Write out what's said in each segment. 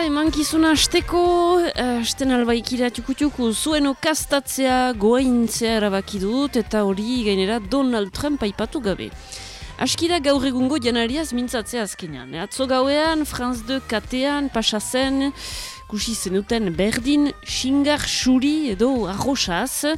Emankizuna asteko, asten albaikira txukutxuku zuen okastatzea goaintzea erabaki dut eta hori gainera Donald Trump aipatu gabe. Askira gaur egungo janariaz mintzatzea azkenean. Atzo gauean, Franz 2 katean, pasazen, kusi zenuten berdin, xingar xuri edo arrosaz,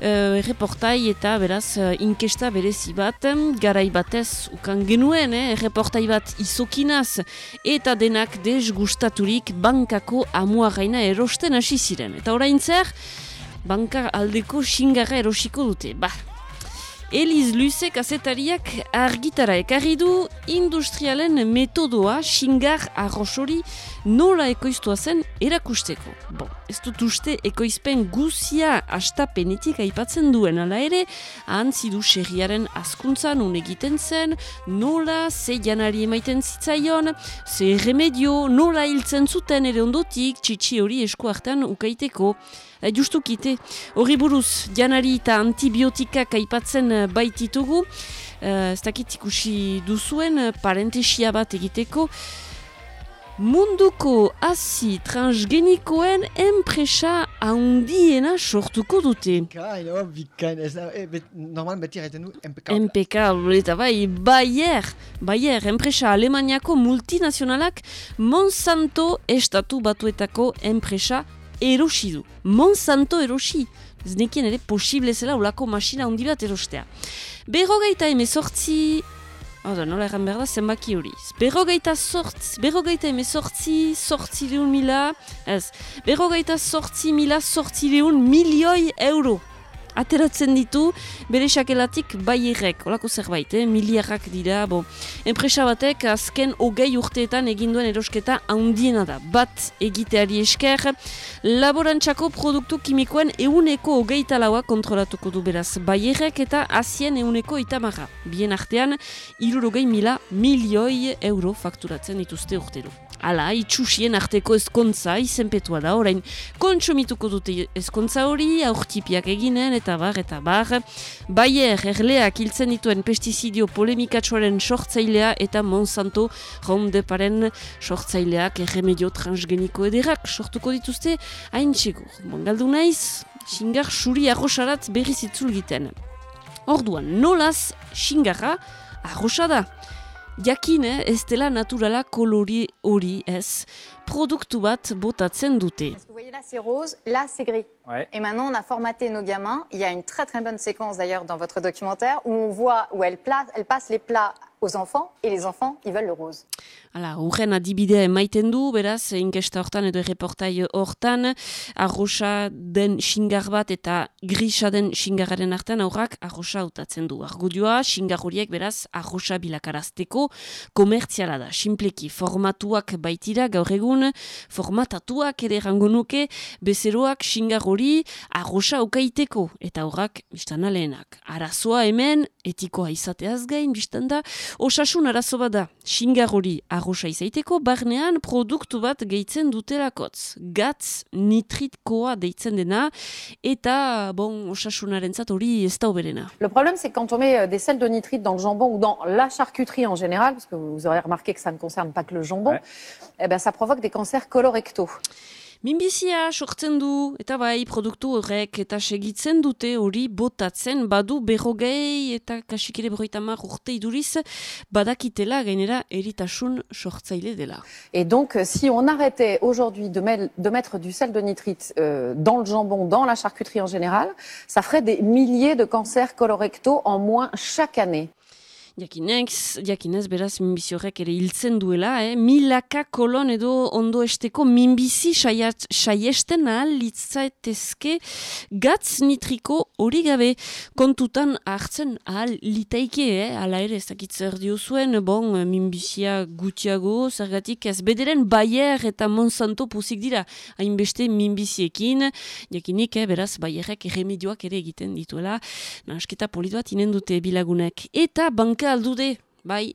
uh, reportai eta beraz uh, inkesta berezi bat, garai batez ukan genuen, eh, reportai bat izokinaz eta denak desgustaturik bankako amuagaina erosten hasi ziren. Eta orain zer, banka aldeko xingarra erosiko dute. Ba, Eliz Luze kazetariak argitara ekarri du industrialen metodoa xingar arrosori nola ekoiztua zen erakusteko. Bon, ez dut uste ekoizpen guzia astapenetik aipatzen duen ala ere, ahantzidu xerriaren askuntza nun egiten zen, nola ze janari emaiten zitzaion, ze remedio, nola hiltzen zuten ere ondotik, txitsi hori esku artean ukaiteko. E, justukite, hori buruz, janari eta antibiotikak aipatzen eh, baititugu, uh, ez dakit ikusi duzuen, parentesia bat egiteko, munduko hasi transgenikoen enpresa handiena sortuko dute. Kaino, bikain, ez da, e, bet, normal beti egiten du, MPK. MPK, eta bai, Bayer, Bayer, enpresa alemaniako multinazionalak Monsanto estatu batuetako enpresa erosi du. Monsanto erosi. Ez nekien ere posible zela ulako masina handi bat erostea. Berrogeita emezortzi Oda, nola erran behar da, zenbaki hori. Berrogeita sortzi, berrogeita eme sortzi, sortzi lehun mila, ez, berrogeita sortzi mila, sortzi lehun milioi euro. Ateratzen ditu, bere sakelatik baierrek, olako zerbait, eh? miliarrak dira, bo. Enpresa batek, azken hogei urteetan eginduen erosketa handiena da. Bat egiteari esker, laborantzako produktu kimikoen euneko hogei talaua kontrolatuko du beraz. Baierrek eta azien euneko itamarra. Bien artean, irurogei mila milioi euro fakturatzen dituzte urtero. Hala, itxusien arteko ezkontza izenpetua da, orain kontsumituko dute ezkontza hori, aurtipiak eginen, eta bar, eta bar. Bayer, erleak hiltzen dituen pestizidio polemikatsuaren sortzailea eta Monsanto Roundeparen sortzaileak erremedio transgeniko ederak sortuko dituzte hain txegur. Bon, galdu naiz, xingar suri arrosarat berriz itzul giten. Orduan, nolaz xingarra arrosa da. Jakin, eh, ez dela naturala kolori hori ez, produktu bat botatzen dute. Vous voyez là, c'est rose, là, c'est gris. Ouais. Et maintenant, on a formaté nos gamins. Il y a une très très bonne séquence d'ailleurs dans votre documentaire où on voit où elle, place, elle passe les plats aux enfants et les enfants, ils veulent le rose. Hala, urren adibidea emaiten du, beraz, inkesta hortan edo reportai hortan, arrosa den xingar bat eta grisa den xingarraren artean aurrak arrosa hautatzen du. Argudioa, xingar horiek beraz, arrosa bilakarazteko komertziala da. Simpleki, formatuak baitira gaur egun, formatatuak ere errango nuke, bezeroak xingar hori arrosa aukaiteko, eta aurrak, biztan aleenak. Arazoa hemen, etikoa izateaz gain, biztan da, osasun arazo bat da, xingar hori arrosa izaiteko, barnean produktu bat gehitzen dutelakotz. Gatz nitritkoa deitzen dena, eta, bon, osasunaren zat hori ez da oberena. Le problème, c'est que quand on met euh, des sels de nitrite dans le jambon ou dans la charcuterie en général, parce que vous aurez remarqué que ça ne concerne pas que le jambon, Ouais. eh ben, ça provoque des cancers colorectaux. Minbizia sortzen du, eta bai, produktu horrek, eta segitzen dute hori botatzen, badu berrogei eta kasikere berroita mar urte iduriz, badakitela gainera eritasun sortzaile dela. Et donc, euh, si on arrêtait aujourd'hui de, mettre- de mettre du sel de nitrite euh, dans le jambon, dans la charcuterie en général, ça ferait des milliers de cancers colorectaux en moins chaque année. Jakinez, jakinez beraz minbizi horrek ere hiltzen duela, eh? milaka kolon edo ondo esteko minbizi saiesten ahal litzaetezke gatz nitriko hori gabe kontutan hartzen ahal litaike, eh? ala ere ez dakit zer diozuen, bon, minbizia gutxiago, zergatik ez bederen Bayer eta Monsanto puzik dira, hainbeste minbiziekin, jakinik, eh? beraz Bayerrek remedioak ere egiten dituela, nasketa polit bat inen dute bilagunek. Eta banka aldude, bai,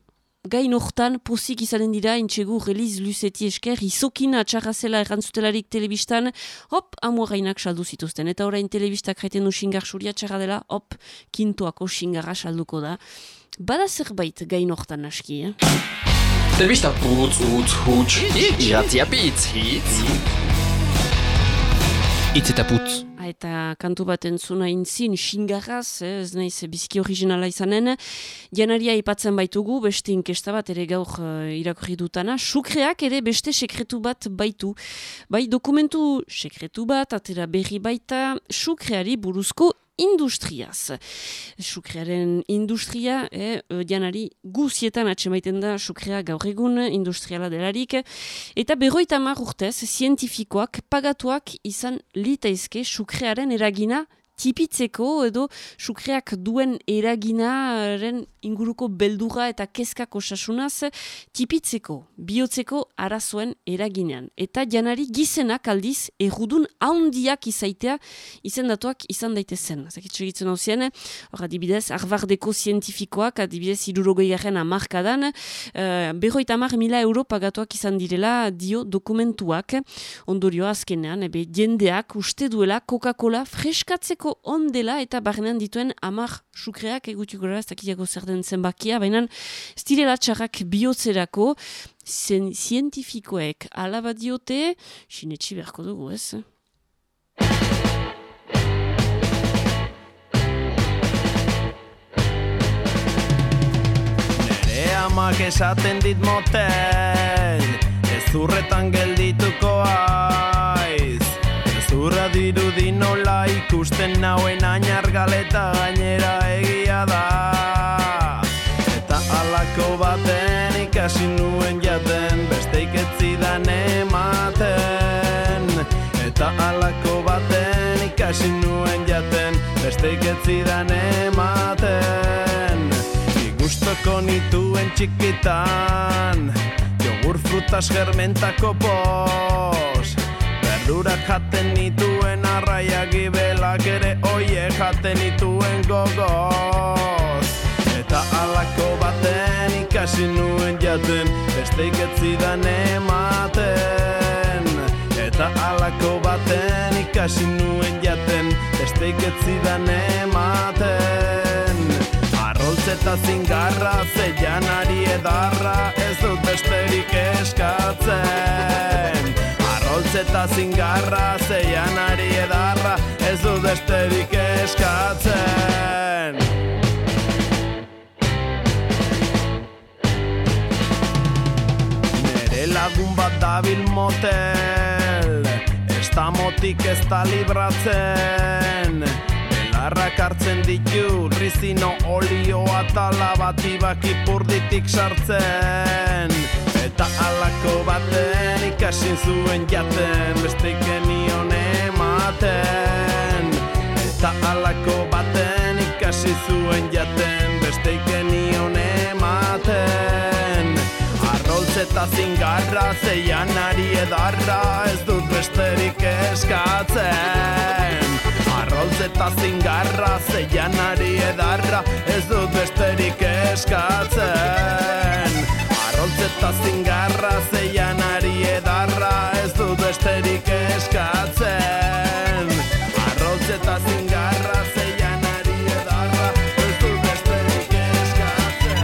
gain hortan pozik izanen dira, intxegu reliz luzeti esker, izokina txarrazela errantzutelarik telebistan, hop, amuarainak saldu zituzten. Eta orain telebistak jaiten du xingar suria txarra dela, hop, kintoako xingarra salduko da. Bada zerbait gain hortan aski, eh? Telebista putz, utz, huts, iratzia pitz, hitz. Itz eta putz. Ah, Eta kantu bat entzuna intzin, xingarraz, eh, ez naiz biziki originala izanen. Janaria ipatzen baitugu, beste inkesta bat ere gaur uh, irakurri dutana. Sukreak ere beste sekretu bat baitu. Bai, dokumentu sekretu bat, atera berri baita, sukreari buruzko industriaz. Sukrearen industria, eh, janari guzietan atxemaiten da sukrea gaur egun industriala delarik, eta berroita hamar urtez, zientifikoak pagatuak izan litaizke sukrearen eragina tipitzeko edo sukreak duen eraginaren inguruko beldurra eta kezkak osasunaz tipitzeko, bihotzeko arazoen eraginean. Eta janari gizenak aldiz errudun haundiak izaitea izendatuak izan daitezen. Zakitxo egitzen hau zien, hor adibidez, Harvardeko zientifikoak adibidez irurogei garen amarkadan, uh, berroita amar mila euro pagatuak izan direla dio dokumentuak. Ondorio azkenean, ebe jendeak uste duela Coca-Cola freskatzeko ondela eta barnean dituen amar sukreak egutiko gara, ez dakitiako zer den zenbakia, baina ez direla txarrak bihotzerako, zen, zientifikoek alaba diote, sinetxi beharko dugu ez? Amak esaten dit motel Ez zurretan geldituko aiz Zurra dirudi nola ikusten nauen ainargaleta gainera egia da. Eta alako baten ikasi nuen jaten Besteik ez zidan ematen. Eta alako baten ikasi nuen jaten Besteik ez zidan ematen. Gustoko nituen txikitan Jogur frutas germentako pos Verdurak jaten nituen arraia gibelak ere oie jaten nituen gogoz. Eta alako baten ikasi nuen jaten Besteik ez zidan ematen. Eta alako baten ikasi nuen jaten Besteik ez zidan ematen. Arroltz eta zingarra zeianari edarra ez dut besterik eskatzen Arroltz eta zingarra zeianari edarra ez dut besterik eskatzen. Nere lagun bat dabil motel Ez da motik ez da libratzen. Belarrak hartzen ditu Rizino olioa tala bat ibak ipurditik sartzen Eta alako baten ikasin zuen jaten Besteik genion ematen. Eta alako baten ikasi zuen jaten Besteik genion ematen. Arroltz eta zingarra zeianari edarra Ez dut besterik eskatzen. Arroltz eta zingarra zeianari edarra Ez dut besterik eskatzen Arroltz eta zingarra zeianari edarra Ez dut besterik eskatzen. Arroltz eta zingarra zeianari edarra Ez dut besterik eskatzen.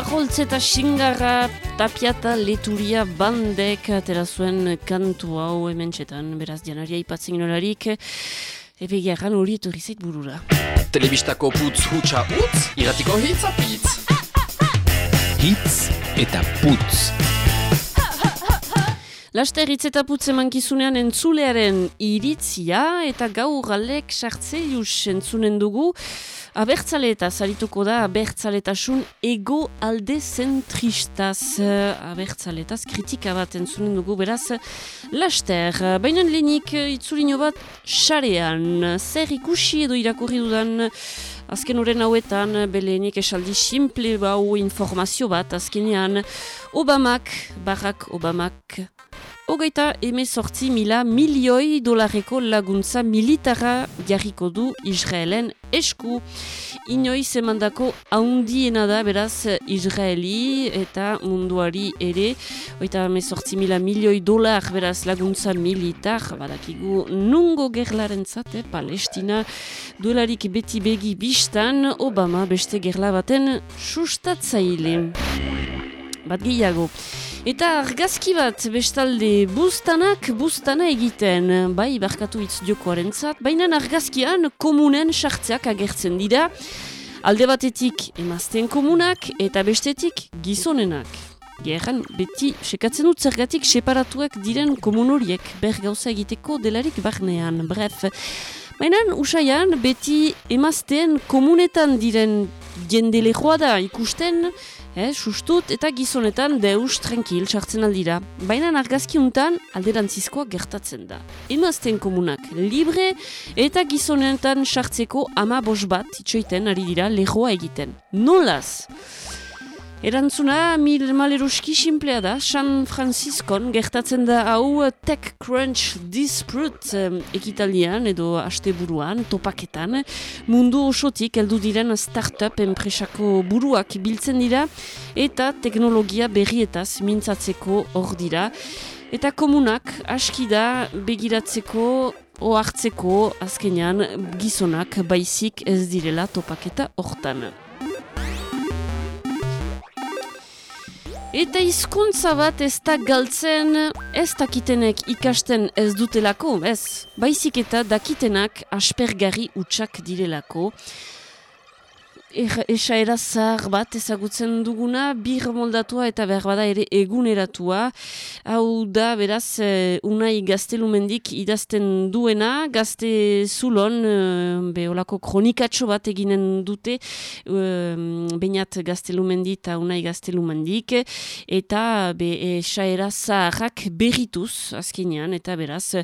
Arholtz eta xingarra tapiata leturia bandek atera zuen kantu hau hemen txetan, beraz janaria ipatzen nolarik, ebe gerran hori etorri zait burura. Telebistako putz, hutsa, utz, iratiko hitz apitz. Hitz eta putz. Laster hitz eta putz emankizunean entzulearen iritzia eta gaur galek sartzeius entzunen dugu. Abertzale eta zarituko da abertzaletasun ego alde zentristaz. Abertzaletaz kritika bat entzunen dugu beraz. Laster, baina lehenik eh, itzulino bat xarean. Zer ikusi edo irakurri dudan Azken horren hauetan, belenik esaldi simple bau informazio bat, azkenean Obamak, Barack Obamak hogeita emezortzi mila milioi dolarreko laguntza militara jarriko du Israelen esku. Inoiz emandako haundiena da beraz Israeli eta munduari ere, hogeita emezortzi mila milioi dolar beraz laguntza militar, badakigu nungo gerlaren zate, Palestina, duelarik beti begi bistan, Obama beste gerla baten sustatzaile. Bat gehiago. Eta argazki bat bestalde buztanak buztana egiten, bai barkatu hitz diokoaren zat, baina argazkian komunen sartzeak agertzen dira, alde batetik emazten komunak eta bestetik gizonenak. Gerran, beti sekatzen dut zergatik separatuak diren komun horiek, ber gauza egiteko delarik barnean, bref. Baina usaian, beti emazten komunetan diren jende lehoa da ikusten, eh, sustut eta gizonetan deus tranquil sartzen aldira. Baina argazki untan alderantzizkoa gertatzen da. Emazten komunak libre eta gizonetan sartzeko ama bos bat itxoiten ari dira lehoa egiten. Nolaz? Erantzuna mil maleruski simplea da, San Franciscon gertatzen da hau TechCrunch Dispute um, ekitalian edo asteburuan, topaketan, mundu osotik heldu diren startup enpresako buruak biltzen dira eta teknologia berrietaz mintzatzeko hor dira. Eta komunak aski da begiratzeko ohartzeko azkenean gizonak baizik ez direla topaketa hortan. Eta hizkuntza bat ez da galtzen ez dakitenek ikasten ez dutelako, ez? Baizik eta dakitenak aspergarri utxak direlako esaera zahar bat ezagutzen duguna, bir moldatua eta behar ere eguneratua. Hau da, beraz, e, unai gaztelumendik idazten duena, gazte zulon, e, beholako kronikatxo bat eginen dute, e, bainat gaztelumendi eta unai gaztelumendik, eta be, esaera zaharrak berrituz, azkenean, eta beraz,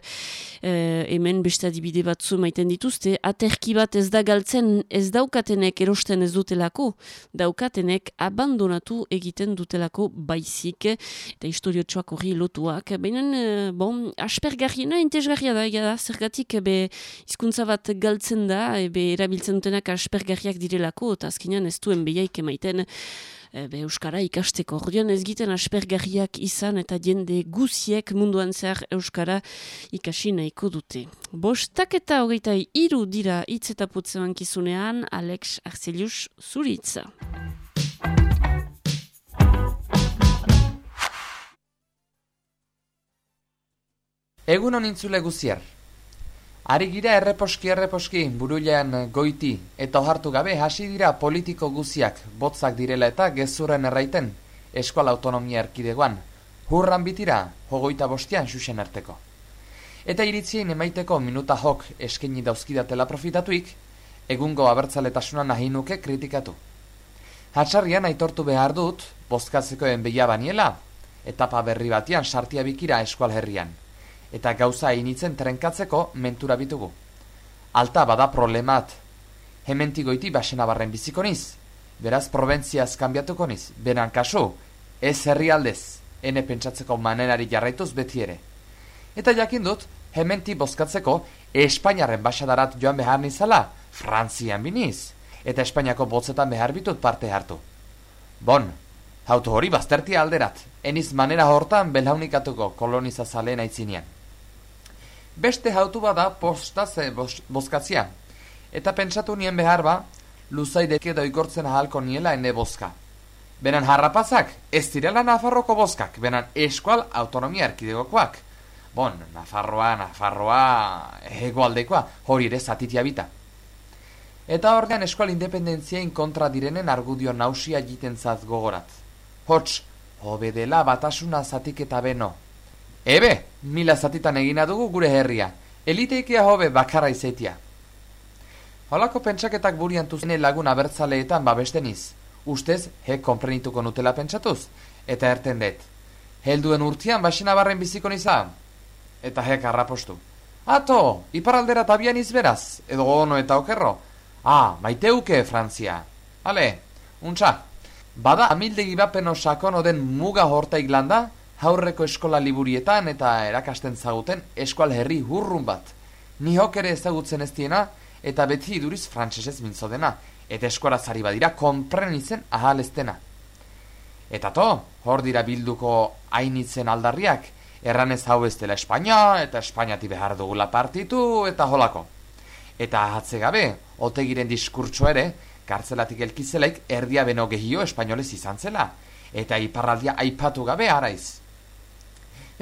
hemen beste adibide batzu maiten dituzte, aterki bat ez da galtzen ez daukatenek erosten ez dutelako, daukatenek abandonatu egiten dutelako baizik, eta historiotxoak hori lotuak. Baina, eh, bon, aspergarriena, intezgarria da, da, zergatik be hizkuntza bat galtzen da, be erabiltzen dutenak aspergarriak direlako, eta azkenean ez duen behaik emaiten, Eh, be Euskara ikasteko. Ordean ez giten aspergarriak izan eta jende guziek munduan zehar Euskara ikasi nahiko dute. Bostak eta hogeita iru dira hitz eta putzean kizunean, Alex Arzelius Zuritza. Egun honintzule guziar. Ari gira erreposki erreposki burulean goiti eta ohartu gabe hasi dira politiko guziak botzak direla eta gezurren erraiten eskual autonomia erkidegoan. Hurran bitira, hogoita bostian xuxen arteko. Eta iritzien emaiteko minuta jok eskeni dauzkidatela profitatuik, egungo abertzaletasunan nahi nuke kritikatu. Hatsarrian aitortu behar dut, bozkatzekoen behia baniela, etapa berri batian sartia bikira eskual herrian eta gauza initzen trenkatzeko mentura bitugu. Alta bada problemat. Hementigoiti basena barren biziko niz. Beraz, proventziaz kanbiatuko niz. Beran kasu, ez herri aldez. Hene pentsatzeko manenari jarraituz beti ere. Eta jakin dut, hementi bozkatzeko Espainiarren basadarat joan behar nizala, Frantzian biniz. Eta Espainiako botzetan behar bitut parte hartu. Bon, hautu hori baztertia alderat. Eniz manera hortan belaunikatuko kolonizazale naitzinean. Beste hautu bada postaz bozkatzia. Eta pentsatu nien behar ba, luzaidek edo ikortzen ahalko niela ene bozka. Benen harrapazak, ez direla Nafarroko bozkak, benen eskual autonomia erkidegokoak. Bon, Nafarroa, Nafarroa, egoaldekoa, hori ere zatitia bita. Eta ordean eskual independentziain kontra direnen argudio nausia jiten zaz gogorat. Hots, hobedela batasuna zatik eta beno, Ebe, mila zatitan egina dugu gure herria. Eliteikia hobe bakarra izetia. Holako pentsaketak burian tuzene lagun abertzaleetan babesteniz. Ustez, he konprenituko nutela pentsatuz. Eta erten dut. Helduen urtian basina barren biziko niza. Eta hek arrapostu. Ato, iparaldera tabian izberaz. Edo ono eta okerro. Ah, maiteuke, Frantzia. Ale, untxa. Bada amildegi bapeno sakono den muga horta iglanda, haurreko eskola liburietan eta erakasten zaguten eskual herri hurrun bat. Nihok ere ezagutzen ez diena eta beti iduriz frantsesez mintzo dena, eta eskuara zari badira konpren izen ahal ez dena. Eta to, hor dira bilduko hainitzen aldarriak, erranez hau ez dela Espainia, eta Espainiati behar dugula partitu, eta holako. Eta ahatze gabe, otegiren diskurtso ere, kartzelatik elkizelaik erdia beno gehio espainolez izan zela, eta iparraldia aipatu gabe araiz.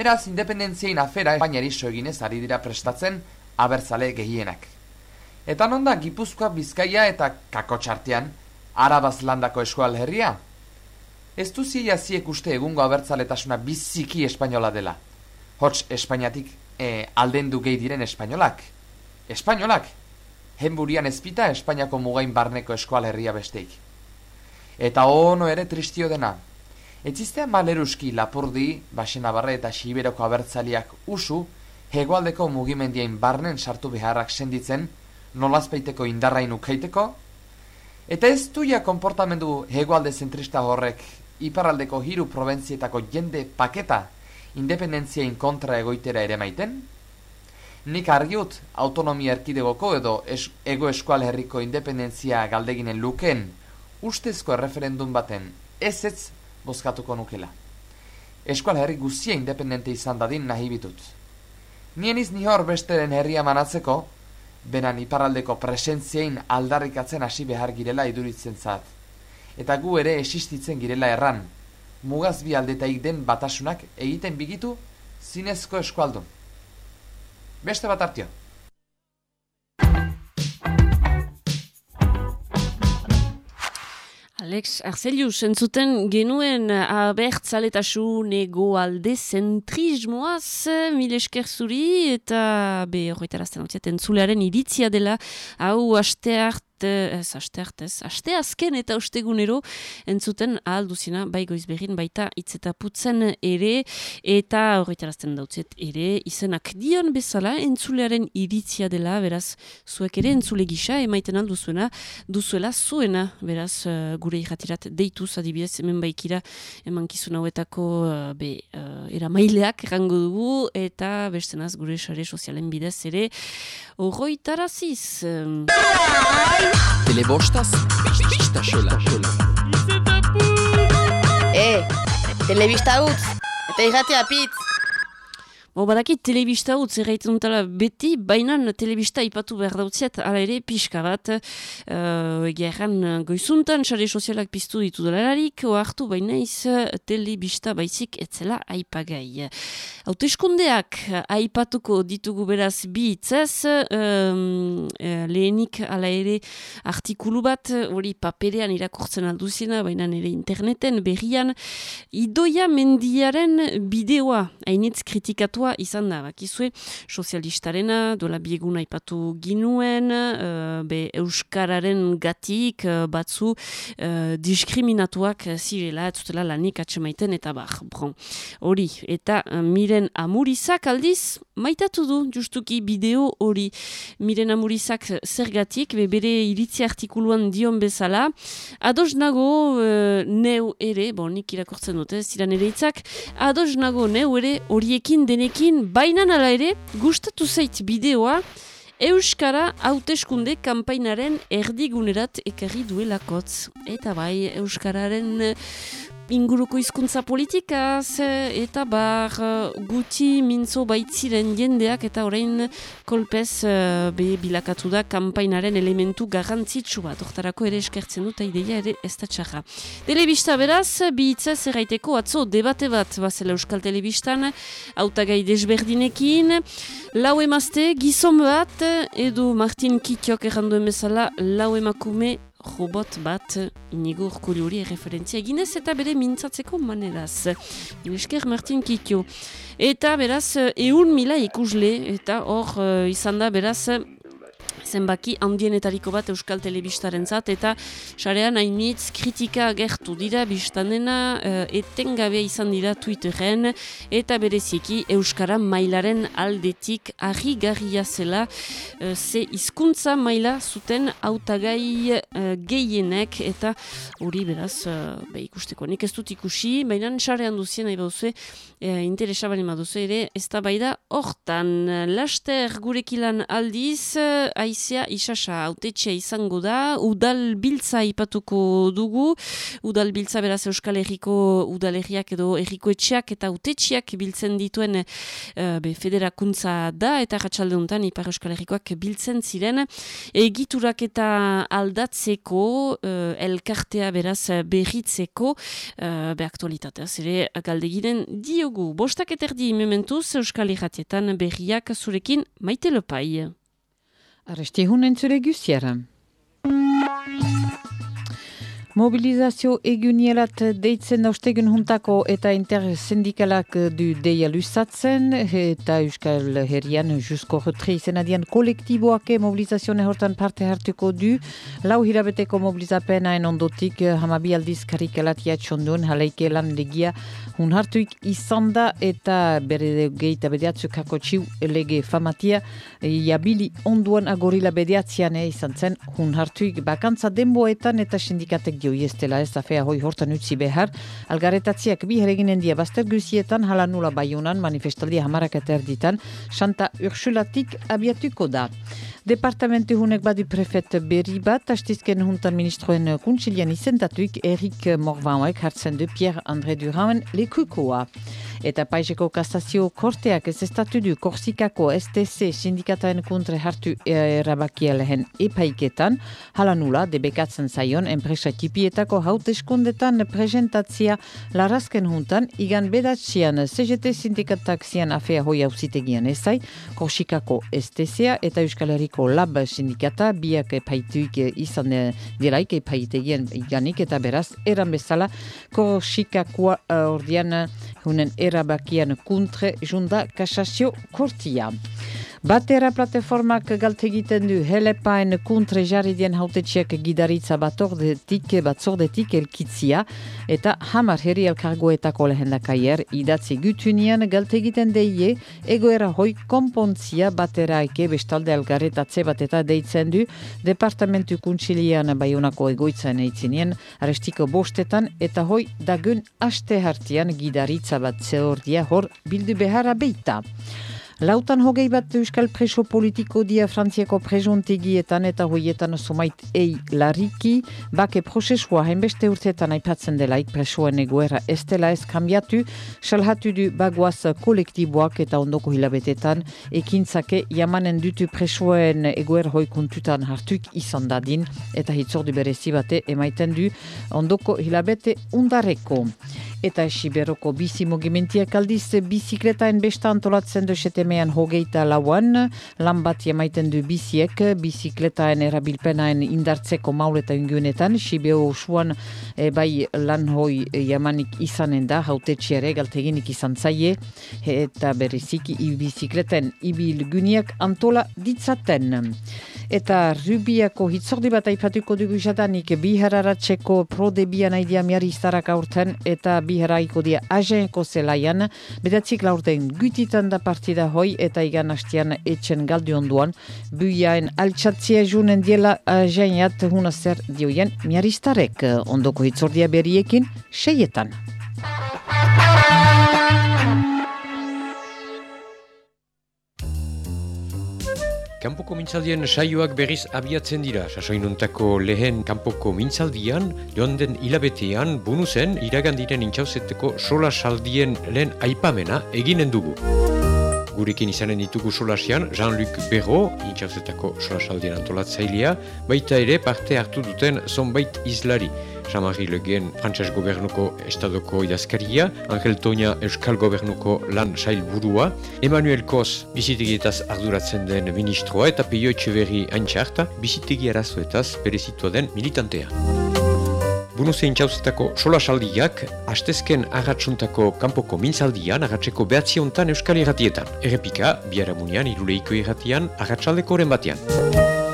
Beraz, independentziain afera Espainiari soeginez ari dira prestatzen abertzale gehienak. Eta non da Gipuzkoa Bizkaia eta Kakotxartean, Arabaz landako eskual herria? Ez duzia ziek uste egungo abertzaletasuna biziki espainola dela. Hots, Espainiatik e, aldendu gehi diren espainolak. Espainolak! Henburian ezpita Espainiako mugain barneko eskual herria besteik. Eta ono ere tristio dena. Etzistea maleruski lapurdi, basena barre eta siberoko abertzaliak usu, hegoaldeko mugimendiain barnen sartu beharrak senditzen, nolazpeiteko indarrain ukaiteko, eta ez duia konportamendu hegoalde zentrista horrek iparaldeko hiru proventzietako jende paketa independentziain kontra egoitera ere maiten? Nik argiut autonomia erkidegoko edo es, ego eskual herriko independentzia galdeginen luken ustezko referendum baten ez ez bozkatuko nukela. Eskual herri guzia independente izan dadin nahi bitut. Nien iz nihor besteren herria manatzeko, benan iparaldeko presentziain aldarrikatzen hasi behar girela iduritzen zat. Eta gu ere existitzen girela erran, mugaz bi aldetaik den batasunak egiten bigitu zinezko eskualdun. Beste bat hartio. Alex Arzelius, entzuten genuen abertzaletasun ego alde zentrismoaz, mil esker zuri, eta be horretarazten entzulearen iritzia dela, hau asteart ez aste hartez, aste azken eta ostegunero entzuten ahalduzina bai goizberin baita hitz eta putzen ere eta horretarazten dautzet ere izenak dion bezala entzulearen iritzia dela, beraz zuek ere entzule gisa emaiten alduzuena duzuela zuena, beraz uh, gure irratirat deituz adibidez hemen baikira eman kizun hauetako uh, be, era maileak errango dugu eta bestenaz gure sare sozialen bidez ere horroitaraziz. Telebostaz, pista xola. E, telebista utz, eta irratea pitz. Bo, badakit telebista utz erraiten dutela beti, baina telebista ipatu behar dautziat, ala ere pixka bat, uh, gerran goizuntan, sare sozialak piztu ditu dolararik, oartu baina iz telebista baizik etzela aipagai. Hauteskundeak aipatuko ditugu beraz bi itzaz, um, lehenik ala ere artikulu bat, hori paperean irakurtzen alduzina, baina ere interneten berrian, idoia mendiaren bideoa, hainitz kritikatu izan da, bakizue, sozialistarena, dola bieguna aipatu ginuen, uh, be Euskararen gatik uh, batzu uh, diskriminatuak zirela, ez zutela lanik atxemaiten, eta bar, bron, hori, eta miren amurizak aldiz, maitatu du, justuki, bideo hori, miren amurizak zergatik, be bere iritzi artikuluan dion bezala, ados nago uh, neu ere, bon, nik irakortzen dute, ziran ere itzak, ados nago neu ere horiekin denek Ekin, baina nala ere, gustatu zait bideoa, Euskara hauteskunde kanpainaren erdigunerat ekarri duelakotz. Eta bai, Euskararen inguruko hizkuntza politikaz eta bar guti mintzo baitziren jendeak eta orain kolpez uh, be bilakatu da kanpainaren elementu garrantzitsu bat. Hortarako ere eskertzen dut ideia ere ez da txarra. Telebista beraz, bi hitzaz erraiteko atzo debate bat bazela Euskal Telebistan, autagai desberdinekin, lau emazte, gizon bat, edo Martin Kitiok erranduen bezala, lau emakume robot bat inigo urkuli hori referentzia eginez eta bere mintzatzeko maneraz. Esker Martin Kitio. Eta beraz, eun mila ikusle eta hor uh, izan da beraz zenbaki handienetariko bat Euskal Telebistaren zat, eta sarean hainitz kritika agertu dira biztanena uh, etengabe izan dira Twitteren eta bereziki Euskara mailaren aldetik argi garria zela uh, ze hizkuntza maila zuten hautagai uh, gehienek eta hori beraz uh, be, ikusteko. Nik ez dut ikusi, baina sarean duzien nahi baduzu uh, interesa bali maduzu ere ez da bai da hortan. Laster gurekilan aldiz aizea isasa autetxea izango da, udal biltza ipatuko dugu, udal biltza beraz Euskal Herriko udalerriak edo herriko etxeak eta autetxiak biltzen dituen uh, be, federakuntza da, eta ratxalde honetan Ipar Euskal Herrikoak biltzen ziren, egiturak eta aldatzeko, uh, elkartea beraz berritzeko, uh, be aktualitatea zere galdegiren diogu. Bostak eterdi mementuz Euskal Herratietan berriak zurekin maite lopai. Arresti hunen zure guziara. Mobilizazio egunielat deitzen ostegen juntako eta intersendikalak du deia lusatzen eta Euskal Herrian Jusko Retri zenadian kolektiboake mobilizazione hortan parte hartuko du lau hirabeteko mobilizapena en ondotik hamabi aldiz karikalatia txondun haleike lan legia hun hartuik izan da eta bere geita bediatzuk hako txiu lege famatia jabili onduan agorila bediatzian izan zen hun hartuik bakantza denboetan eta sindikatek dio iestela ez da fea hoi hortan utzi behar. Algaretatziak bi hereginen dia baster guzietan hala nula baiunan manifestaldia hamarak eta erditan, Santa Ursulatik abiatuko da. Departamentu hunek badu prefet berri bat, astizken juntan ministroen kuntsilian izendatuik Erik Morvanwaek hartzen du Pierre-André Duramen Kukua. Eta paiseko kastazio korteak ez estatu du Korsikako STC sindikataen kontre hartu erabakia lehen epaiketan, hala nula debekatzen zaion enpresa tipietako hauteskundetan presentatzia larazken juntan, igan bedatzean CGT sindikatak zian afea hoi hausitegian ezai, Korsikako STCa eta Euskal Herriko lab sindikata biak epaituik izan diraik epaitegien iganik eta beraz eran bezala Korsikako uh, ordian hunen erabakian kuntre junda kasazio kortia. Batera plataformak galtegiten du helepaen kuntre jarridien hautetxeak gidaritza batordetik, batzordetik elkitzia eta hamar herri elkargoetako lehendakaier idatzi gutunian galtegiten deie egoera hoi kompontzia batera eke bestalde algaretatze bat eta deitzen du departamentu kuntsilian baiunako egoitzan eitzinien arestiko bostetan eta hoi dagun aste hartian gidaritza bat zehordia hor bildu beharra beita. Lautan hogei bat euskal preso politiko dia frantziako prejontegietan eta hoietan sumait ei lariki, bake prozesua hainbeste urteetan aipatzen delaik presoen egoera ez dela ez kambiatu, salhatu du bagoaz kolektiboak eta ondoko hilabetetan, ekintzake jamanen dutu presoen egoera hoi kontutan hartuk izan dadin, eta hitzordu berezi bate emaiten du ondoko hilabete undareko. Eta esiberoko bizi mugimentiak aldiz bizikletaen besta antolatzen du setemean hogeita lauan, lan bat jamaiten du biziek, bizikletaen erabilpenaen indartzeko mauleta ingunetan, sibeo usuan e, bai lan hoi jamanik izanen da, haute txiare galteginik izan zaie, eta berriziki bizikleten ibil guniak antola ditzaten. Eta rubiako hitzordi bat aipatuko dugu jadanik bihararatzeko prodebian aidia miari iztarak aurten eta biharaiko dia ajenko zelaian, bedatzik laurten gutitan da partida hoi eta igan hastian etxen galdi onduan, buiaen altxatzia junen diela ajeniat huna zer dioien miari iztarek ondoko hitzordia berriekin seietan. Kanpoko mintzaldien saioak berriz abiatzen dira. Sasoinuntako lehen kanpoko mintzaldian, joan den hilabetean, bunuzen, iragandiren intxauzeteko sola saldien lehen aipamena eginen dugu. Gurekin izanen ditugu solasian, Jean-Luc Berro, intxauzetako sola saldien antolatzailea, baita ere parte hartu duten zonbait izlari. Jean-Marie Legen, Frantses gobernuko estadoko idazkaria, Angel Toña Euskal gobernuko lan sail burua, Emmanuel Kos, bizitegietaz arduratzen den ministroa eta Peio Etxeverri antxarta, bizitegi arazoetaz perezitua den militantea. Bunuzein txauzetako sola saldiak, hastezken agatsuntako kanpoko mintzaldian agatzeko behatzi hontan Euskal Erratietan. Errepika, biara munian, iruleiko erratian, agatsaldeko oren batean.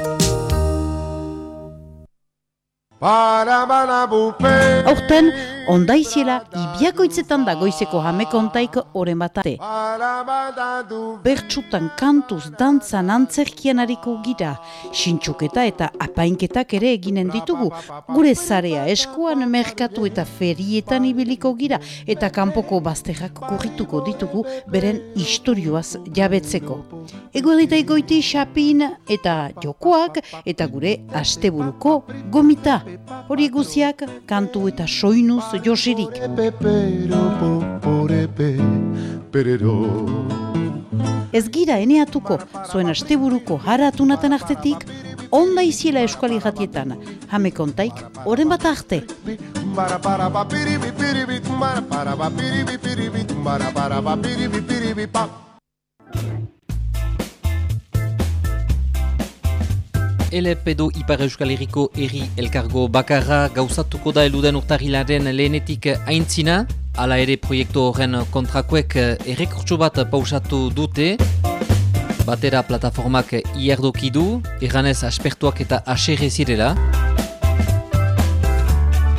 Aurten, ondaiziela ibiakoitzetan da goizeko jamekontaik oren batate. Bertsutan kantuz dantzan antzerkian hariko gira, sintxuketa eta apainketak ere eginen ditugu. Gure zarea eskuan merkatu eta ferietan ibiliko gira eta kanpoko bazterrak korrituko ditugu beren istorioaz jabetzeko. Ego goiti xapin eta jokoak eta gure asteburuko gomita. Hori guziak kantu eta soinuz josirik. Ez gira eneatuko zuen asteburuko haratunaten artetik, onda iziela eskuali jatietan, jame kontaik, oren bat arte. LP du Ipar Euskal Herriko erri elkargo bakarra gauzatuko da eluden urtarilaren lehenetik aintzina, ala ere proiektu horren kontrakoek errekurtso bat pausatu dute, batera plataformak iardoki du, erranez aspertuak eta aserre zirela,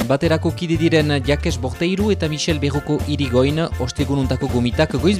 Baterako kide diren Jakes Borteiru eta Michel Berroko irigoin ostegununtako gomitak goiz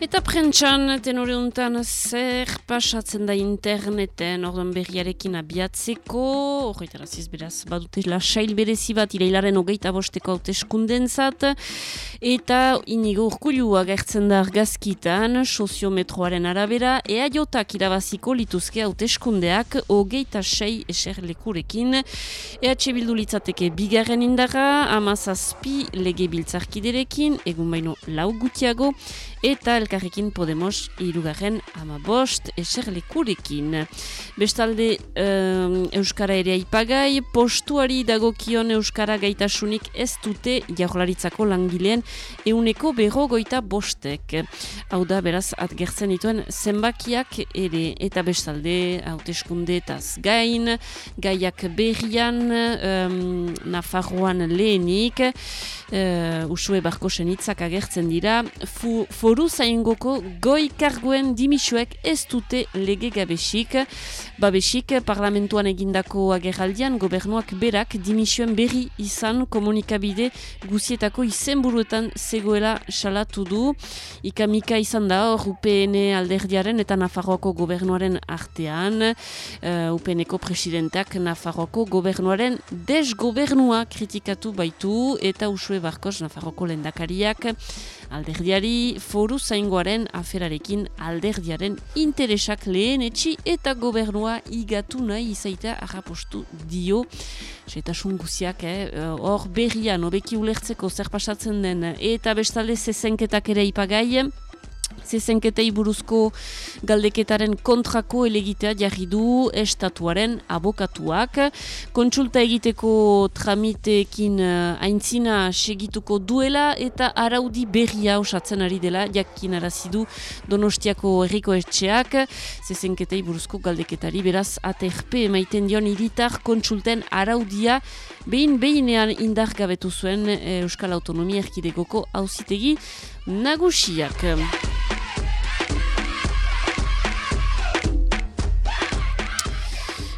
Eta prentxan, tenore untan, zer pasatzen da interneten? Ordan berriarekin abiatzeko, horretara ziz beraz, badute lasail berezi bat, irailaren hogeita bosteko haute eskundentzat, eta inigo urkulu agertzen da argazkitan, soziometroaren arabera, ea jotak irabaziko lituzke haute eskundeak, hogeita sei lekurekin, ea txebildu litzateke bigarren indarra, amazazpi lege biltzarkiderekin, egun baino lau gutiago, eta elkarrekin Podemos irugarren ama bost eserlekurekin. Bestalde um, Euskara ere aipagai, postuari dagokion Euskara gaitasunik ez dute jaurlaritzako langileen euneko berro goita bostek. Hau da, beraz, atgertzen dituen zenbakiak ere eta bestalde hauteskunde eta gain, gaiak berrian, um, Nafarroan lehenik, uh, usue barko senitzak agertzen dira, fu, foru zaingoko goi karguen dimisuek ez dute lege gabesik. Babesik, parlamentuan egindako agerraldian, gobernuak berak dimisuen berri izan komunikabide guzietako izenburuetan zegoela salatu du. Ikamika izan da hor UPN alderdiaren eta Nafarroako gobernuaren artean. Uh, UPNeko presidentak Nafarroako gobernuaren desgobernua kritikatu baitu eta usue barkos Nafarroko lendakariak alderdiari foru zaingoaren aferarekin alderdiaren interesak lehen etxi eta gobernua igatu nahi izaita arrapostu dio. Zetasun guziak, eh? hor berrian, obeki ulertzeko zer pasatzen den, eta bestalde zezenketak ere ipagai, zezenketei buruzko galdeketaren kontrako elegitea jarri du estatuaren abokatuak. Kontsulta egiteko tramiteekin uh, aintzina segituko duela eta araudi berria osatzen ari dela jakin arazidu donostiako erriko etxeak. Zezenketei buruzko galdeketari beraz aterpe emaiten dion iritar kontsulten araudia behin behinean indar gabetu zuen eh, Euskal Autonomia Erkidegoko hauzitegi nagusiak.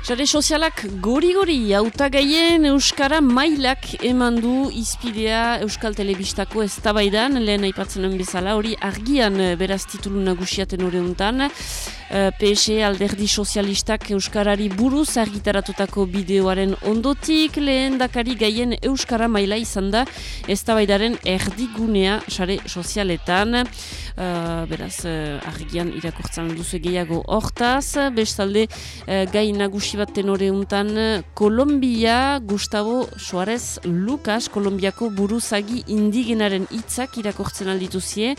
Sare sozialak gori-gori hautagaien Euskara mailak eman du izpidea Euskal Telebistako ez tabaidan, lehen aipatzen bezala, hori argian eh, beraz titulu nagusiaten hori untan. Eh, PSE alderdi sozialistak Euskarari buruz argitaratutako bideoaren ondotik, lehen dakari gaien Euskara maila izan da ez tabaidaren erdigunea sare sozialetan. Uh, beraz, argian irakurtzen duzu gehiago hortaz, bestalde uh, gai nagusi bat tenore Kolombia Gustavo Suarez Lucas Kolombiako buruzagi indigenaren hitzak irakortzen aldituzie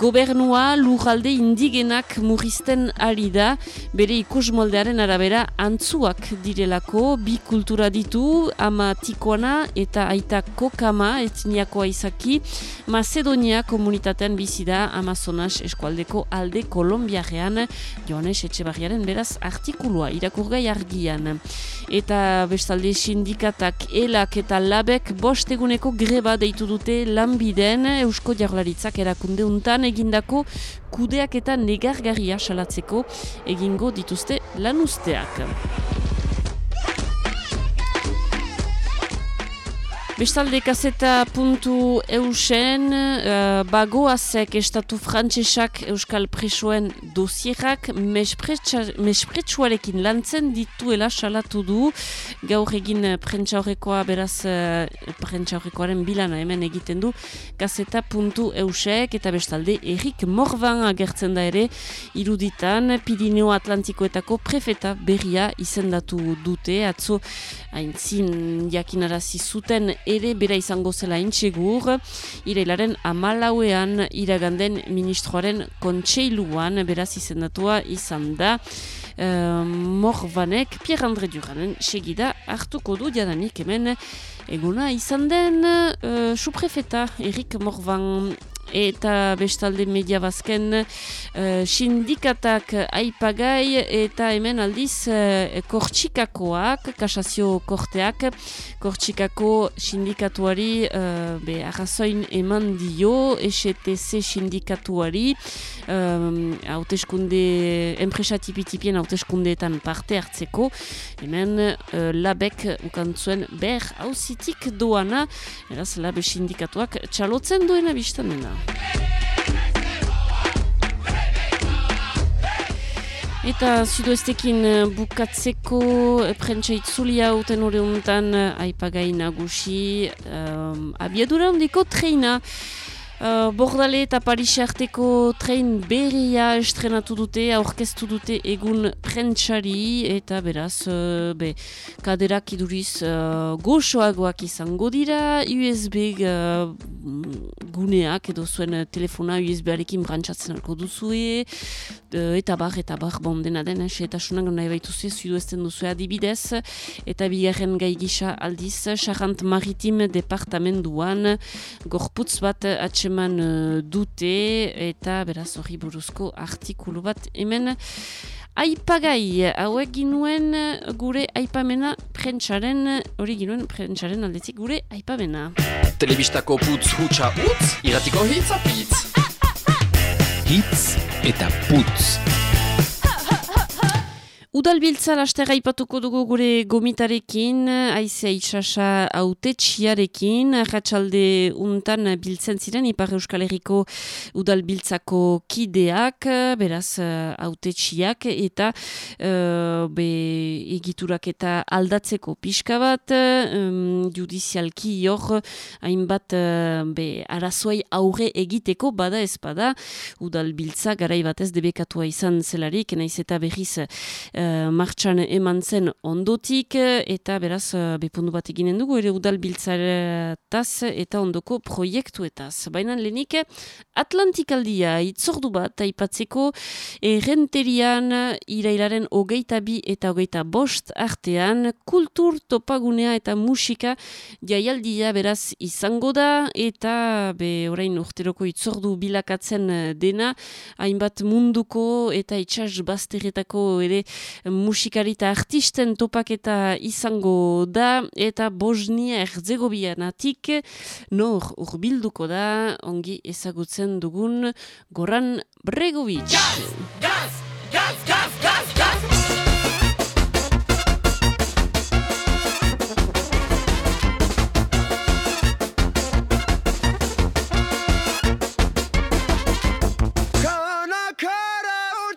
gobernua lurralde indigenak murrizten ari da bere ikusmoldearen arabera antzuak direlako bi kultura ditu ama tikoana eta aita kokama etniakoa izaki Macedonia komunitatean bizi da Amazonas eskualdeko alde Kolombiarean Joanes Etxebarriaren beraz artikulua irakurgai argian. Eta bestalde sindikatak elak eta labek bost eguneko greba deitu dute lanbiden Eusko Jaurlaritzak erakunde untan egindako kudeak eta negargarria salatzeko egingo dituzte lanuzteak. Bestalde kaseta puntu eusen, uh, bagoazek estatu frantsesak euskal presoen dosierak mespretsuarekin lantzen dituela salatu du. Gaur egin prentsa horrekoa beraz uh, prentsa horrekoaren bilana hemen egiten du. Kaseta puntu eusek eta bestalde Erik Morvan agertzen da ere iruditan Pirineo Atlantikoetako prefeta berria izendatu dute. Atzo haintzin jakinarazi zuten ere bera izango zela intxegur, irailaren amalauean iraganden ministroaren kontseiluan beraz izendatua izan da. Uh, Morvanek, Pierre-André Duranen, segida hartuko du jadanik hemen eguna izan den uh, suprefeta Erik Morvan eta bestalde media bazken uh, sindikatak aipagai eta hemen aldiz uh, kortxikakoak, kasazio korteak, kortxikako sindikatuari uh, be arrazoin eman dio STC sindikatuari hauteskunde enpresa tipitipien hauteskundeetan parte hartzeko. Hemen uh, labek ukantzuen ber hauzitik doana eraz labe sindikatuak txalotzen duena biztan dena Eta zuduestekin bukatzeko prentsa itzulia uten hori honetan aipagai nagusi um, abiadura handiko treina. Uh, Bordale eta Paris arteko tren berria estrenatu dute, aurkeztu dute egun prentsari eta beraz, uh, be, kaderak iduriz uh, goxoagoak izango dira, USB uh, guneak edo zuen telefona USB-arekin brantzatzen alko duzue, eta bar, eta bar, bon dena den, eta sunak nahi baitu zuen, zudu ezten duzue adibidez, eta bigarren gai gisa aldiz, Charant Maritim departamenduan, gorputz bat atxe eman uh, dute. Eta beraz hori buruzko artikulu bat hemen. Aipagai hauek ginuen gure aipamena prentsaren hori ginuen prentsaren aldetik gure aipamena. Telebistako putz hutsa utz, iratiko hitz apitz. Hitz eta putz. Udalbiltza lasterra ipatuko dugu gure gomitarekin, aizea itxasa haute txiarekin, ratxalde untan biltzen ziren, Ipar Euskal Herriko udalbiltzako kideak, beraz haute txiak, eta uh, be, egiturak eta aldatzeko pixka bat, um, judizialki hor, hainbat uh, be, arazoai aurre egiteko, bada ez bada, udalbiltza garai batez debekatua izan zelarik, naiz eta berriz uh, martxan eman zen ondotik eta beraz uh, bepundu bat eginen dugu ere udal biltzaretaz eta ondoko proiektuetaz. Baina lehenik Atlantikaldia itzordu bat aipatzeko errenterian irailaren hogeita bi eta hogeita bost artean kultur topagunea eta musika jaialdia beraz izango da eta be orain urteroko itzordu bilakatzen dena hainbat munduko eta itxas bazteretako ere musikari eta artisten topaketa izango da eta Bosnia Herzegovianatik nor urbilduko da ongi ezagutzen dugun Goran Bregovic. Gaz! Gaz! Gaz! Gaz! Gaz! Gaz! Una cara, un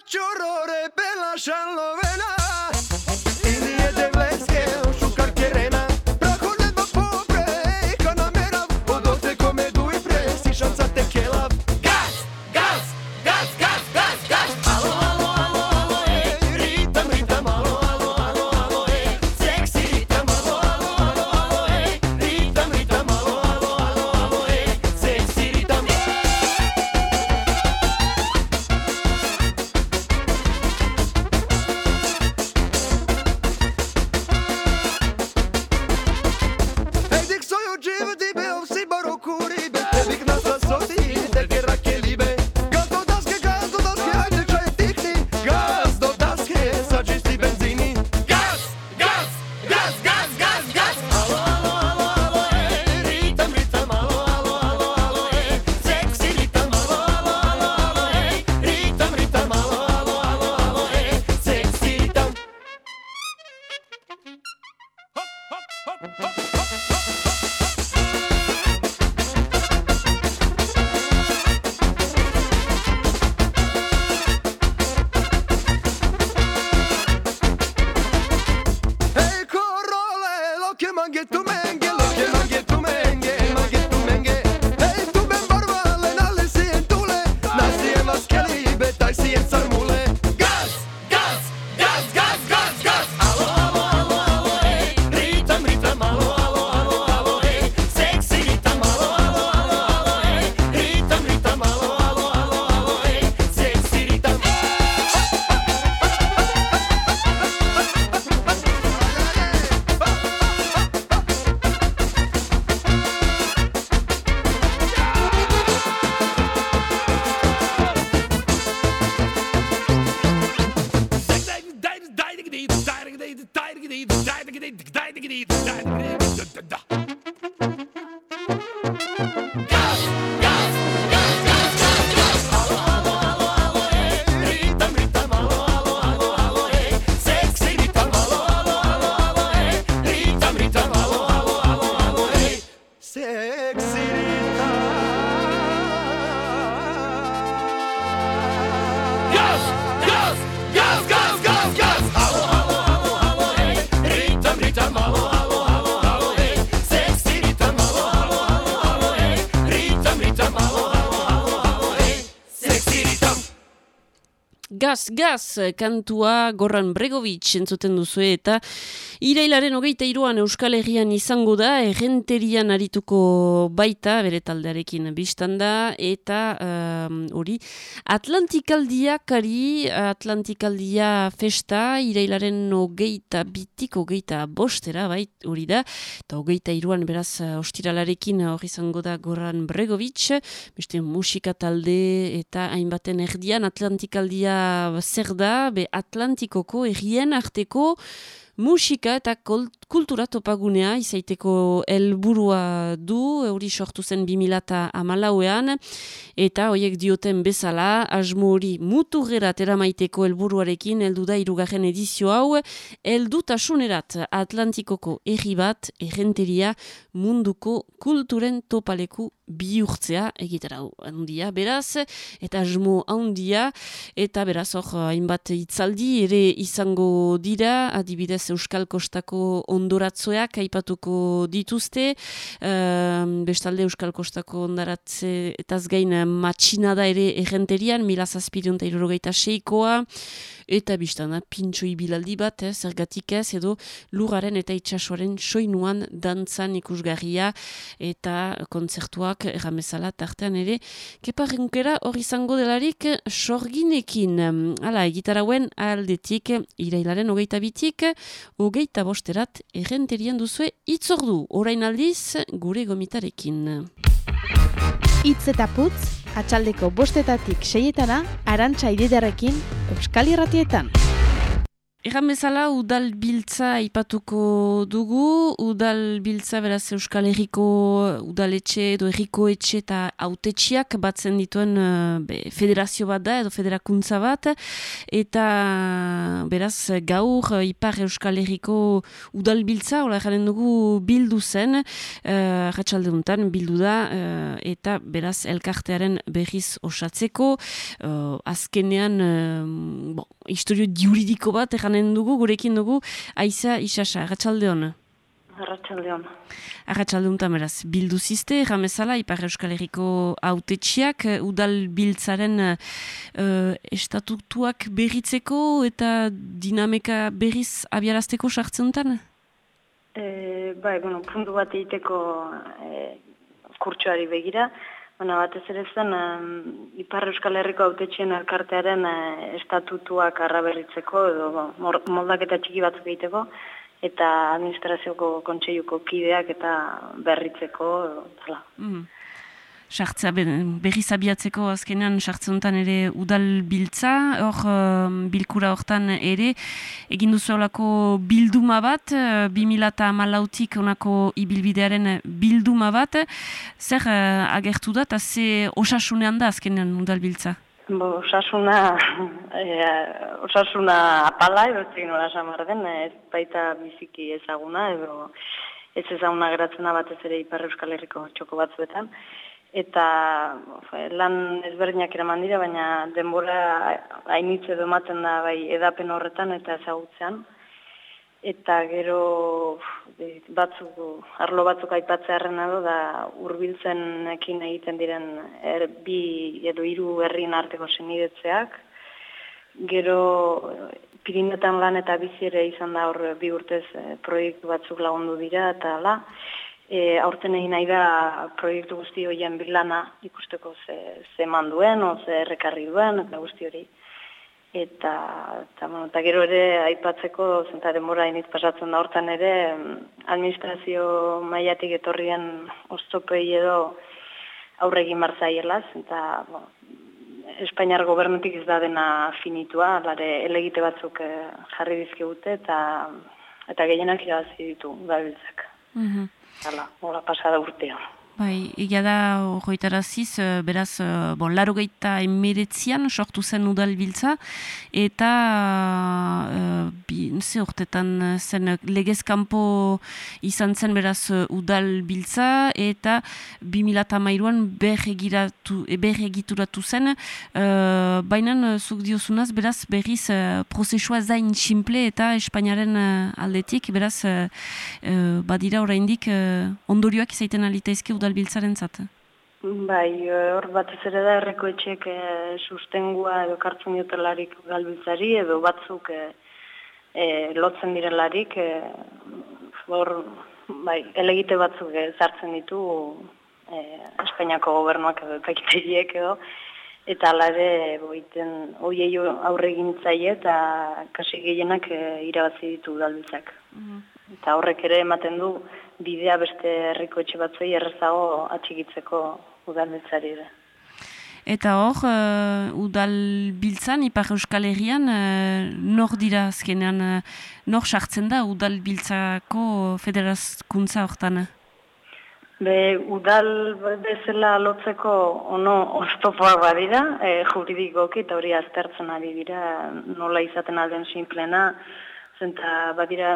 Gaz, gaz, kantua Goran Bregovic entzuten duzu eta irailaren hogeita iruan Euskal Herrian izango da, errenterian arituko baita, bere taldearekin biztan da, eta um, hori, Atlantikaldiakari, Atlantikaldia festa, irailaren hogeita bitik, hogeita bostera, bai, hori da, eta hogeita iruan beraz ostiralarekin hori izango da Goran Bregovic, beste musika talde eta hainbaten erdian Atlantikaldia zer da, be Atlantikoko errien arteko musika eta kultura topagunea izaiteko helburua du, hori sortu zen 2008an, eta horiek dioten bezala, asmo hori mutu gerat eramaiteko helburuarekin heldu da irugarren edizio hau, heldu tasunerat Atlantikoko erri bat, errenteria munduko kulturen topaleku bihurtzea egitera handia. Beraz eta asmo handia eta beraz hor hainbat hitzaldi ere izango dira. Adibidez Euskal Kostako ondoratzoak aipatuko dituzte. Um, bestalde Euskal Kostako ondaratze eta gain matxinada ere errenterian mila zazpideon eta irurogeita seikoa. Eta biztana pintxoi bilaldi bat, eh, zergatik ez, edo luraren eta itxasuaren soinuan dantzan ikusgarria. Eta kontzertuak erramezala tartean ere, keparrenkera hori izango delarik sorginekin. Hala, egitarauen aldetik, irailaren hogeita bitik, hogeita bosterat errenterian duzue itzordu, orain aldiz gure gomitarekin. Itz eta putz, atxaldeko bostetatik seietana, arantxa ididarekin, Euskal Irratietan. Egan bezala, udal biltza ipatuko dugu, udal biltza beraz Euskal Herriko udaletxe edo Herriko etxe eta autetxiak batzen dituen uh, be, federazio bat da edo federakuntza bat, eta beraz gaur ipar Euskal Herriko udal biltza, hola jaren dugu bildu zen, uh, ratxalde duntan bildu da, uh, eta beraz elkartearen berriz osatzeko, uh, azkenean, uh, bon, historio juridiko bat, egan dugu, gurekin dugu, Aiza Isasa, Arratxalde hona? Arratxalde hona. Arratxalde hona, meraz, bildu ziste, ramezala, Ipar Euskal Herriko autetxiak, udal biltzaren uh, estatutuak berritzeko eta dinamika berriz abiarazteko sartzen dutan? E, bai, bueno, puntu bat egiteko e, kurtsuari begira, Bueno, batez ere zen, um, Ipar Euskal Herriko autetxien elkartearen uh, estatutuak arraberritzeko, edo bon, moldaketa txiki batzuk egiteko, eta administrazioko kontseiluko kideak eta berritzeko, edo, sartzea berriz abiatzeko azkenean sartzeuntan ere udal biltza, hor um, bilkura hortan ere, egin duzu olako bilduma bat, uh, 2000 eta malautik onako ibilbidearen bilduma bat, zer uh, agertu da, eta ze osasunean da azkenean udal biltza? Bo, osasuna, e, osasuna apala, ez nola samar den, ez baita biziki ezaguna, edo ez ezaguna geratzena batez ere Ipar Euskal Herriko txoko batzuetan eta lan ezberdinak eraman dira, baina denbora hainitze edo ematen da bai edapen horretan eta ezagutzean. Eta gero batzuk, arlo batzuk aipatzearen edo da urbiltzen ekin egiten diren er, bi edo hiru herrien arteko senidetzeak. Gero Pirinetan lan eta bizi ere izan da hor bi urtez eh, proiektu batzuk lagundu dira eta ala e, aurten egin nahi da proiektu guzti horien bilana ikusteko ze, ze manduen, o ze errekarri duen, eta guzti hori. Eta, eta, bueno, eta gero ere aipatzeko, zenta denbora iniz pasatzen da hortan ere, administrazio maiatik etorrien oztopei edo aurregin martzaielaz, eta bueno, Espainiar gobernutik ez da dena finitua, lare elegite batzuk eh, jarri dizkigute eta eta gehienak irabazi ditu gabiltzak. Mm Hala, hola pasada urtea. Bai, egia da, horretaraziz, eh, beraz, eh, bon, laro gaita emiretzian sortu zen udal biltza, eta uh, bi, ze urtetan zen legezkampo izan zen beraz udal biltza, eta 2008an berregituratu zen, uh, baina zuk diozunaz, beraz, berriz uh, prozesua zain simple eta Espainiaren aldetik, beraz, uh, badira oraindik uh, ondorioak izaiten alitaizke udal udalbiltzaren zat? Bai, hor batez ere da herriko etxeek eh, sustengua edo kartzen diotelarik galbiltzari edo batzuk eh, eh, lotzen direlarik hor bai, elegite batzuk eh, sartzen ditu eh, Espainiako gobernuak edo epaiteriek edo eta ala ere boiten hoiei aurre egin zaie eta kasi gehienak eh, irabazi ditu udalbiltzak. Eta horrek ere ematen du bidea beste herriko etxe batzuei errezago atxikitzeko udalbiltzari ere. Eta hor, uh, udal biltzan, Ipar Euskal Herrian, uh, nor dira azkenean, uh, nor sartzen da udal biltzako federazkuntza hortan? Be, udal bezala lotzeko ono oztopoak badira, e, juridikoki eta hori aztertzen ari dira nola izaten alden sinplena, zenta badira,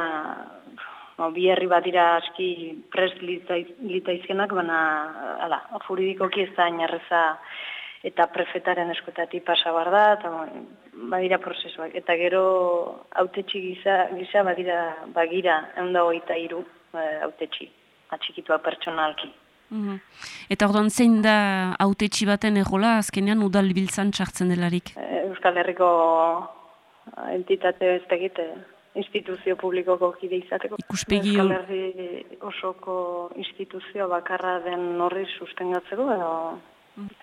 no, bi herri badira aski prest litaiz- litaizkenak, baina ala, juridikoki ez da inarreza eta prefetaren eskuetatik pasa bar da, eta badira prozesuak. Eta gero autetxi gisa, gisa badira, bagira, egun da hogeita iru autetxi, atxikitua pertsonalki. Mhm. Eta orduan zein da autetxi baten egola azkenean udal biltzan txartzen delarik? Eh, Euskal Herriko entitate ez tegite instituzio publikoko kide izateko. Ikuspegi osoko instituzio bakarra den horri sustengatzeko edo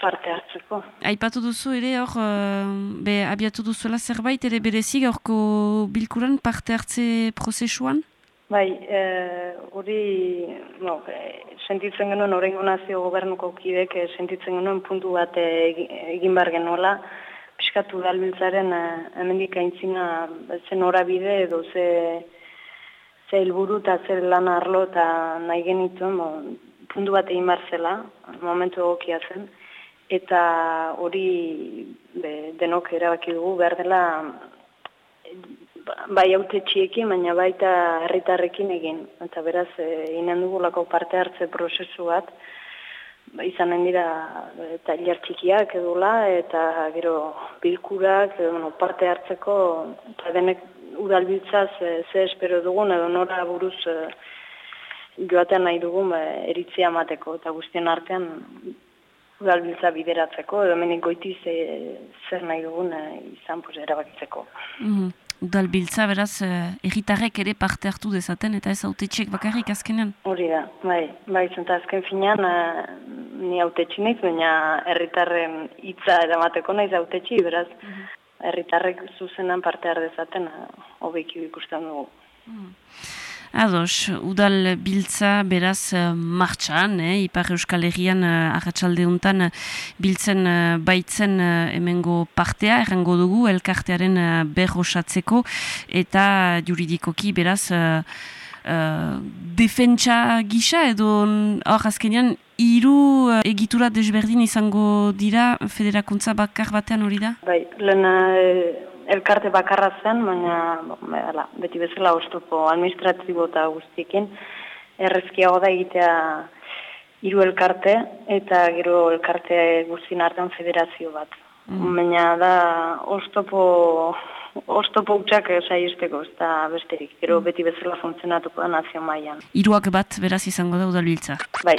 parte hartzeko. Aipatu duzu ere hor, eh, be, abiatu duzuela zerbait ere berezik horko bilkuran parte hartze prozesuan? Bai, eh, hori, no, eh, sentitzen genuen horrengo nazio gobernuko kidek, sentitzen genuen puntu bat egi- egin bar genuela, piskatu dalbiltzaren eh, hemendik aintzina zen orabide edo ze, ze helburu eta zer lan arlo eta nahi genituen, puntu bat egin bar momentu egokia zen, eta hori be, denok erabaki dugu behar dela bai autetxiekin, baina baita herritarrekin egin. Eta beraz, e, inen dugulako parte hartze prozesu bat, ba, izanen dira e, tailer txikiak edula, eta gero bilkurak, e, bueno, parte hartzeko, eta denek udalbiltzaz e, ze espero dugun, edo nora buruz e, joaten nahi dugun ba, eritzia emateko, eta guztien artean udalbiltza bideratzeko, edo hemenik goitiz e, zer nahi dugun e, izan pues, erabakitzeko. Mhm. Udal biltza beraz, eh, erritarrek ere parte hartu dezaten eta ez autetxek bakarrik azkenean. Hori da, bai, bai, zenta azken finean, eh, ni autetxi naiz, baina herritarren hitza eramateko naiz autetxi, beraz, herritarrek zuzenan parte har dezaten, eh, hobeki ikusten dugu. Ados, udal biltza beraz eh, martxan, eh, Ipar Euskal Herrian eh, arratsalde hontan eh, biltzen baitzen hemengo partea, errango dugu, elkartearen berrosatzeko, eta juridikoki beraz eh, eh, defentsa gisa edo hor azkenean hiru eh, egitura desberdin izango dira federakuntza bakar batean hori da? Bai, lehena eh, elkarte bakarra zen, baina bo, hala, beti bezala oztopo administratibo eta guztiekin, errezkiago da egitea hiru elkarte eta gero elkarte guztien artean federazio bat. Baina da oztopo oztopo utxak saihesteko, ez da besterik. Gero beti bezala funtzionatuko da nazio mailan. Hiruak bat beraz izango da udal biltza. Bai.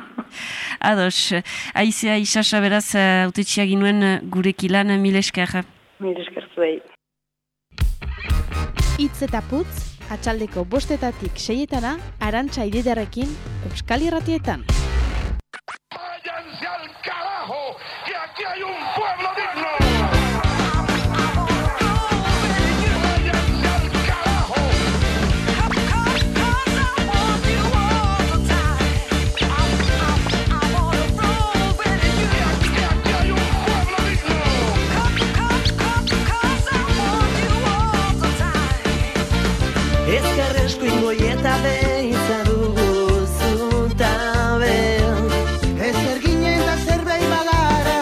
Ados, aizea isasa beraz eh, autetxia ginuen gurekilan mil esker. Mil esker zuei. Itz eta putz, atxaldeko bostetatik seietana, arantxa ididarekin, Euskal Irratietan. ¡Que aquí hay un Ingoieta behitza dugu zutabe Ezer ginen da zerbait bagara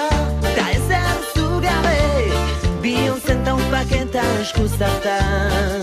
Ta ezer zugabe Bion zenta un paketa eskuzartan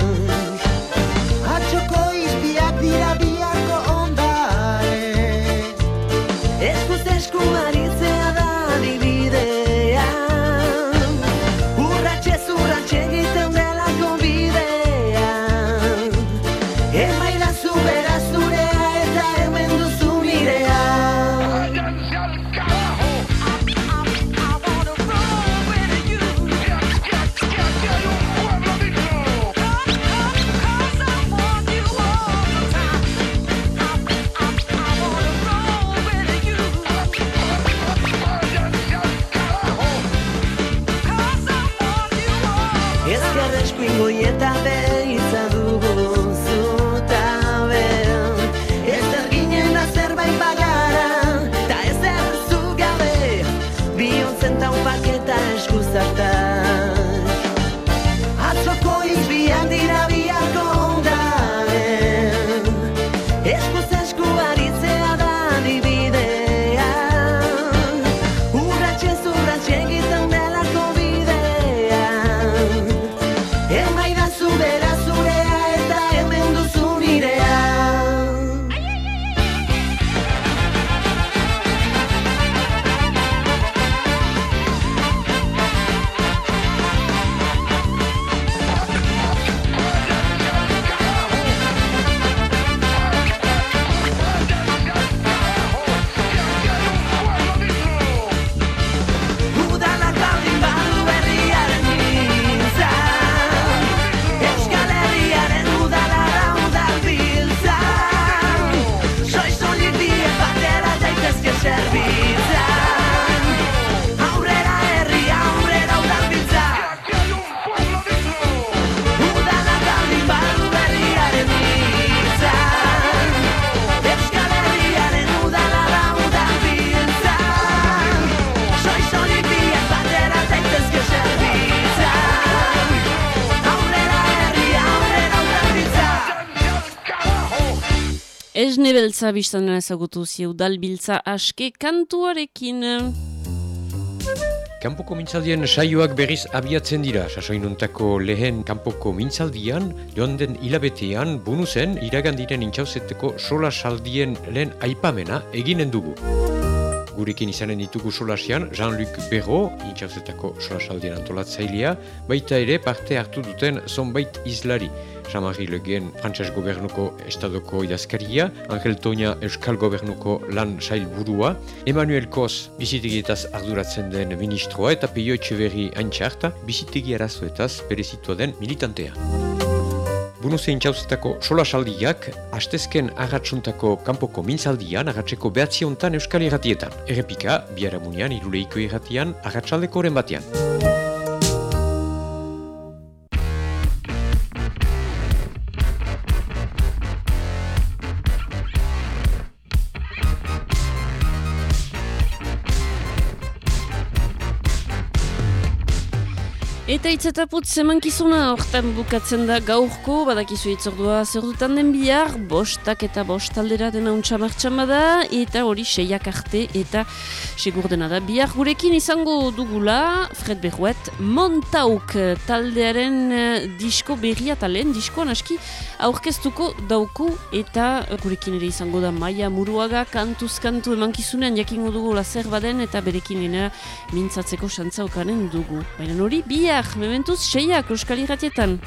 Ez nebeltza biztan ezagutu zi udalbiltza aske kantuarekin. Kanpoko mintzaldien saioak berriz abiatzen dira, sasoinuntako lehen kanpoko mintzaldian, joan den hilabetean, bunuzen, iragandiren intxauzeteko sola saldien lehen aipamena eginen dugu. Gurekin izanen ditugu solasian, Jean-Luc Berro, intxauzetako solasaldien antolatzailea, baita ere parte hartu duten zonbait izlari. Jean-Marie Le Guen, Frantses gobernuko estadoko idazkaria, Angel Toña Euskal gobernuko lan sail burua, Emmanuel Kos, bizitegietaz arduratzen den ministroa eta Peio Etxeberri Antxarta, bizitegi arazoetaz berezitua den militantea. Bunuzein txauzetako solasaldiak, astezken agatsuntako kanpoko mintzaldian agatzeko behatzi hontan Euskal Irratietan. Errepika, biharamunean iruleiko irratian agatsaldeko oren batean. Eta itzetaputz zemankizuna hortan bukatzen da gaurko, badakizu itzordua zer dutan den bihar, bostak eta bostaldera dena untsa martxan eta hori seiak arte eta segur dena da. Bihar gurekin izango dugula, Fred Berruet, Montauk taldearen eh, disko berria talen, diskoan aski aurkeztuko dauku, eta gurekin ere izango da Maia Muruaga, kantuz kantu emankizunean jakingo dugu zer baden, eta berekin mintzatzeko xantza okanen dugu. Baina hori, bihar, mementuz seiak euskal irratietan.